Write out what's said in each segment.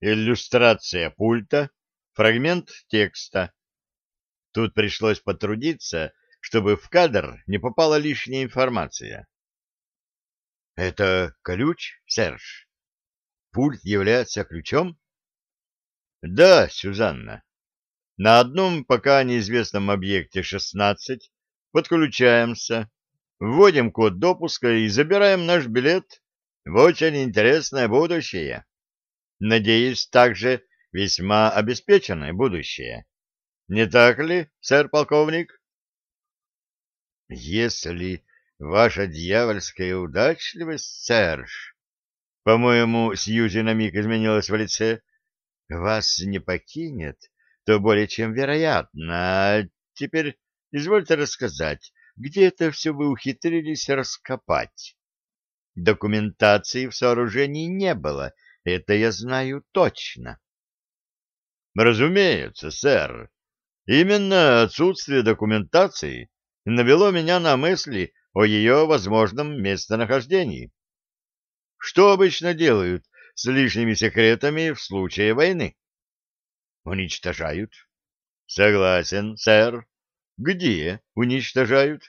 иллюстрация пульта, фрагмент текста. Тут пришлось потрудиться, чтобы в кадр не попала лишняя информация. — Это ключ, Серж? Пульт является ключом? — Да, Сюзанна. На одном пока неизвестном объекте 16 подключаемся, вводим код допуска и забираем наш билет в очень интересное будущее. Надеюсь, также весьма обеспеченное будущее. Не так ли, сэр полковник? Если ваша дьявольская удачливость, Серж, по-моему, Сьюзи на миг изменилась в лице, вас не покинет, то более чем вероятно. А теперь извольте рассказать, где это все вы ухитрились раскопать? Документации в сооружении не было, это я знаю точно. Разумеется, сэр. Именно отсутствие документации навело меня на мысли о ее возможном местонахождении. Что обычно делают с лишними секретами в случае войны? Уничтожают. Согласен, сэр. Где уничтожают?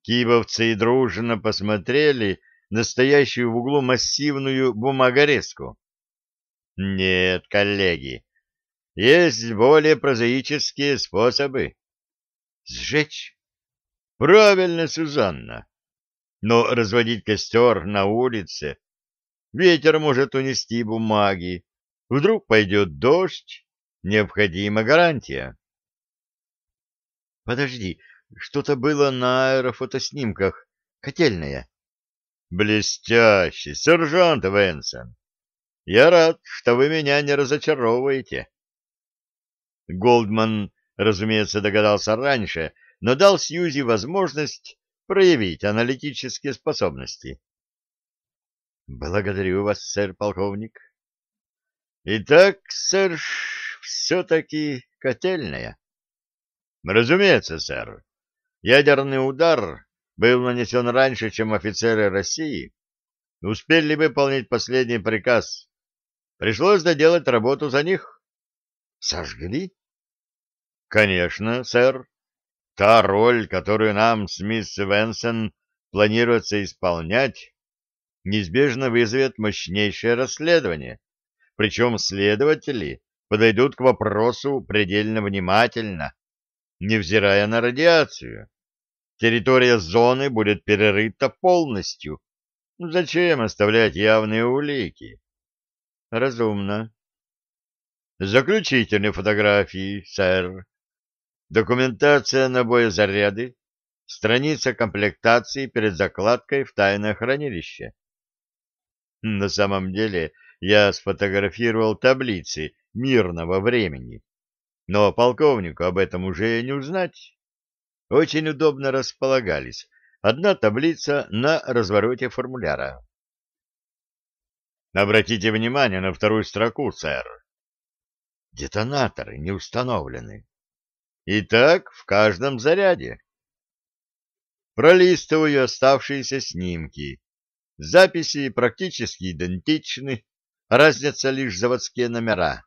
Кибовцы дружно посмотрели на стоящую в углу массивную бумагорезку. Нет, коллеги, есть более прозаические способы. Сжечь? Правильно, Сюзанна. Но разводить костер на улице ветер может унести бумаги. Вдруг пойдет дождь, необходима гарантия. Подожди, что-то было на аэрофотоснимках. Котельная. Блестящий, сержант Венсон. Я рад, что вы меня не разочаровываете. Голдман, разумеется, догадался раньше, но дал Сьюзи возможность проявить аналитические способности. Благодарю вас, сэр полковник. Итак, сэр, все-таки котельная. Разумеется, сэр. Ядерный удар был нанесен раньше, чем офицеры России успели выполнить последний приказ. Пришлось доделать работу за них. Сожгли? Конечно, сэр. Та роль, которую нам с мисс Венсон планируется исполнять, неизбежно вызовет мощнейшее расследование. Причем следователи подойдут к вопросу предельно внимательно, невзирая на радиацию. Территория зоны будет перерыта полностью. Зачем оставлять явные улики? Разумно. Заключительные фотографии, сэр. Документация на боезаряды. Страница комплектации перед закладкой в тайное хранилище. На самом деле я сфотографировал таблицы мирного времени, но полковнику об этом уже не узнать. Очень удобно располагались. Одна таблица на развороте формуляра. Обратите внимание на вторую строку, сэр. Детонаторы не установлены. Итак, в каждом заряде. Пролистываю оставшиеся снимки. Записи практически идентичны, разница лишь заводские номера.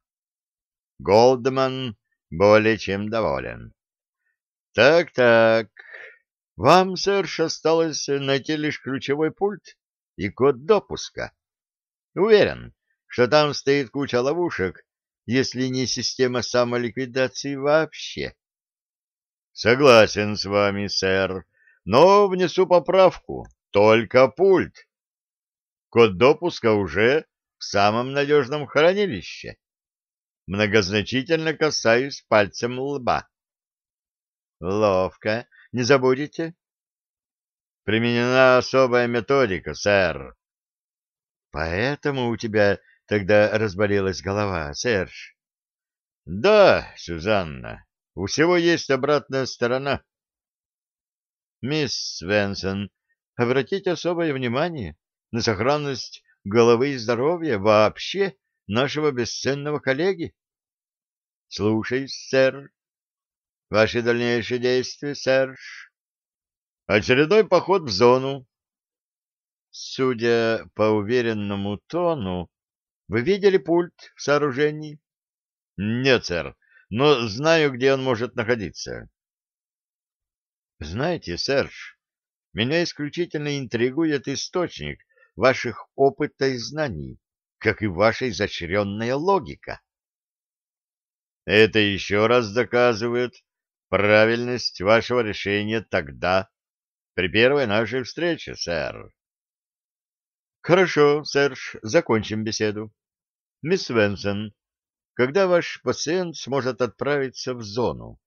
Голдман более чем доволен. Так-так, вам, сэрш, осталось найти лишь ключевой пульт и код допуска. Уверен, что там стоит куча ловушек, если не система самоликвидации вообще. Согласен с вами, сэр, но внесу поправку. Только пульт. Код допуска уже в самом надежном хранилище. Многозначительно касаюсь пальцем лба. Ловко. Не забудете? Применена особая методика, сэр. Поэтому у тебя тогда разболелась голова, Серж? Да, Сюзанна, у всего есть обратная сторона. Мисс Свенсон, обратите особое внимание на сохранность головы и здоровья вообще нашего бесценного коллеги. Слушай, сэр. Ваши дальнейшие действия, Серж? Очередной поход в зону. Судя по уверенному тону, Вы видели пульт в сооружении? Нет, сэр, но знаю, где он может находиться. Знаете, Серж, меня исключительно интригует источник ваших опыта и знаний, как и ваша изощренная логика. Это еще раз доказывает правильность вашего решения тогда, при первой нашей встрече, сэр. Хорошо, Серж, закончим беседу. Мисс Венсон, когда ваш пациент сможет отправиться в зону?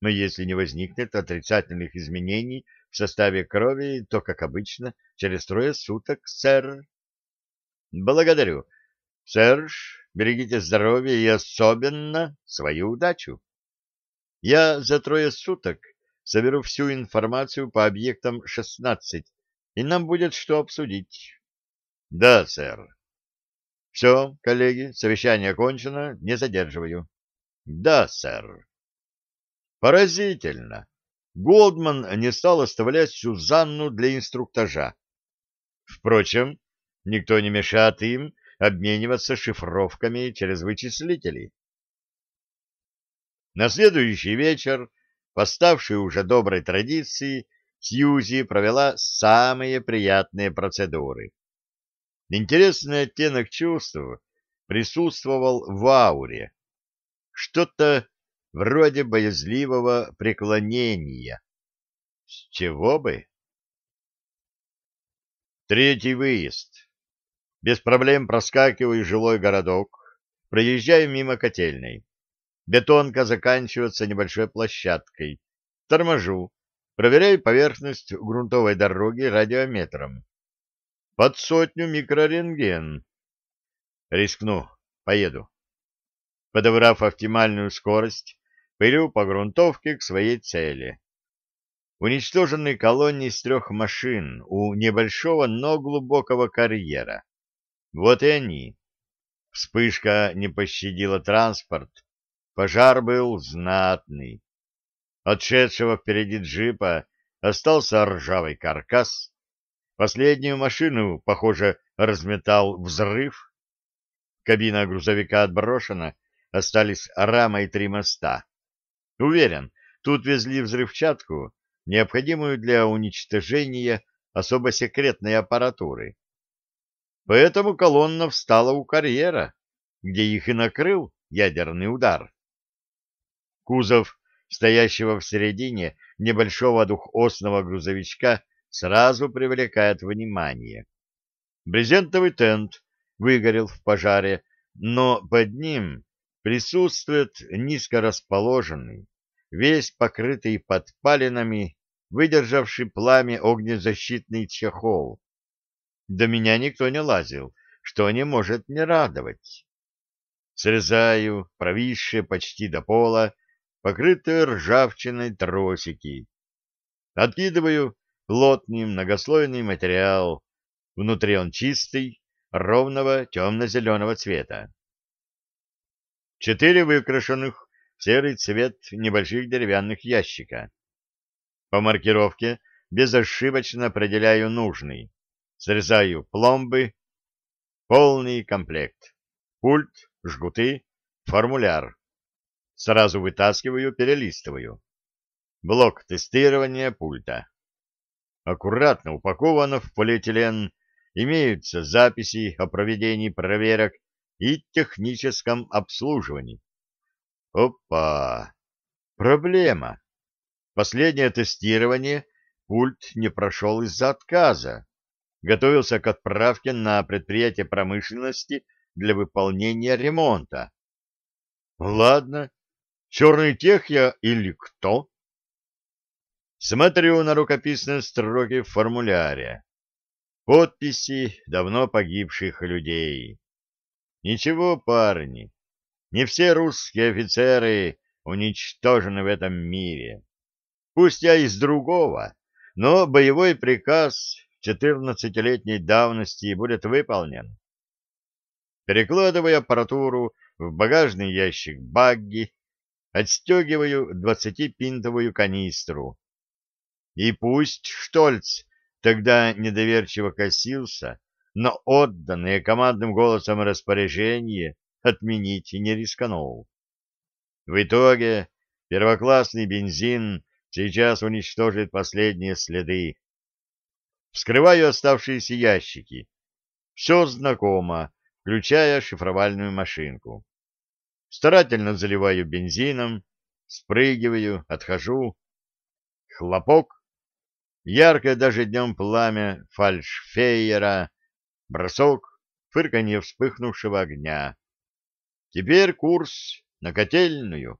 Но если не возникнет отрицательных изменений в составе крови, то, как обычно, через трое суток, сэр. Благодарю. Серж, берегите здоровье и особенно свою удачу. Я за трое суток соберу всю информацию по объектам 16, и нам будет что обсудить. Да, сэр. Все, коллеги, совещание окончено, не задерживаю. Да, сэр. Поразительно. Голдман не стал оставлять Сюзанну для инструктажа. Впрочем, никто не мешает им обмениваться шифровками через вычислители. На следующий вечер, поставший уже доброй традиции, Сьюзи провела самые приятные процедуры. Интересный оттенок чувств присутствовал в ауре. Что-то вроде боязливого преклонения. С чего бы? Третий выезд. Без проблем проскакиваю жилой городок, проезжаю мимо котельной. Бетонка заканчивается небольшой площадкой. Торможу, проверяю поверхность грунтовой дороги радиометром. Под сотню микрорентген. Рискну, поеду. Подобрав оптимальную скорость, пылю по грунтовке к своей цели. Уничтоженной колонии из трех машин у небольшого, но глубокого карьера. Вот и они. Вспышка не пощадила транспорт. Пожар был знатный. От шедшего впереди джипа остался ржавый каркас. Последнюю машину, похоже, разметал взрыв. Кабина грузовика отброшена, остались рама и три моста. Уверен, тут везли взрывчатку, необходимую для уничтожения особо секретной аппаратуры. Поэтому колонна встала у карьера, где их и накрыл ядерный удар. Кузов, стоящего в середине небольшого двухосного грузовичка, сразу привлекает внимание. Брезентовый тент выгорел в пожаре, но под ним присутствует низко расположенный, весь покрытый подпалинами, выдержавший пламя огнезащитный чехол. До меня никто не лазил, что не может не радовать. Срезаю провисшие почти до пола, покрытые ржавчиной тросики. Откидываю плотный многослойный материал. Внутри он чистый, ровного темно-зеленого цвета. Четыре выкрашенных в серый цвет небольших деревянных ящика. По маркировке безошибочно определяю нужный. Срезаю пломбы. Полный комплект. Пульт, жгуты, формуляр. Сразу вытаскиваю, перелистываю. Блок тестирования пульта. Аккуратно упаковано в полиэтилен. Имеются записи о проведении проверок и техническом обслуживании. Опа! Проблема. Последнее тестирование пульт не прошел из-за отказа. Готовился к отправке на предприятие промышленности для выполнения ремонта. Ладно, черный тех я или кто? Смотрю на рукописные строки в формуляре. Подписи давно погибших людей. Ничего, парни, не все русские офицеры уничтожены в этом мире. Пусть я из другого, но боевой приказ четырнадцатилетней давности будет выполнен. Перекладывая аппаратуру в багажный ящик багги, отстегиваю двадцатипинтовую канистру. И пусть Штольц тогда недоверчиво косился но отданные командным голосом распоряжение отменить не рискнул. В итоге первоклассный бензин сейчас уничтожит последние следы. Вскрываю оставшиеся ящики. Все знакомо, включая шифровальную машинку. Старательно заливаю бензином, спрыгиваю, отхожу. Хлопок. Яркое даже днем пламя фальшфейера. Бросок, фырканье вспыхнувшего огня. Теперь курс на котельную.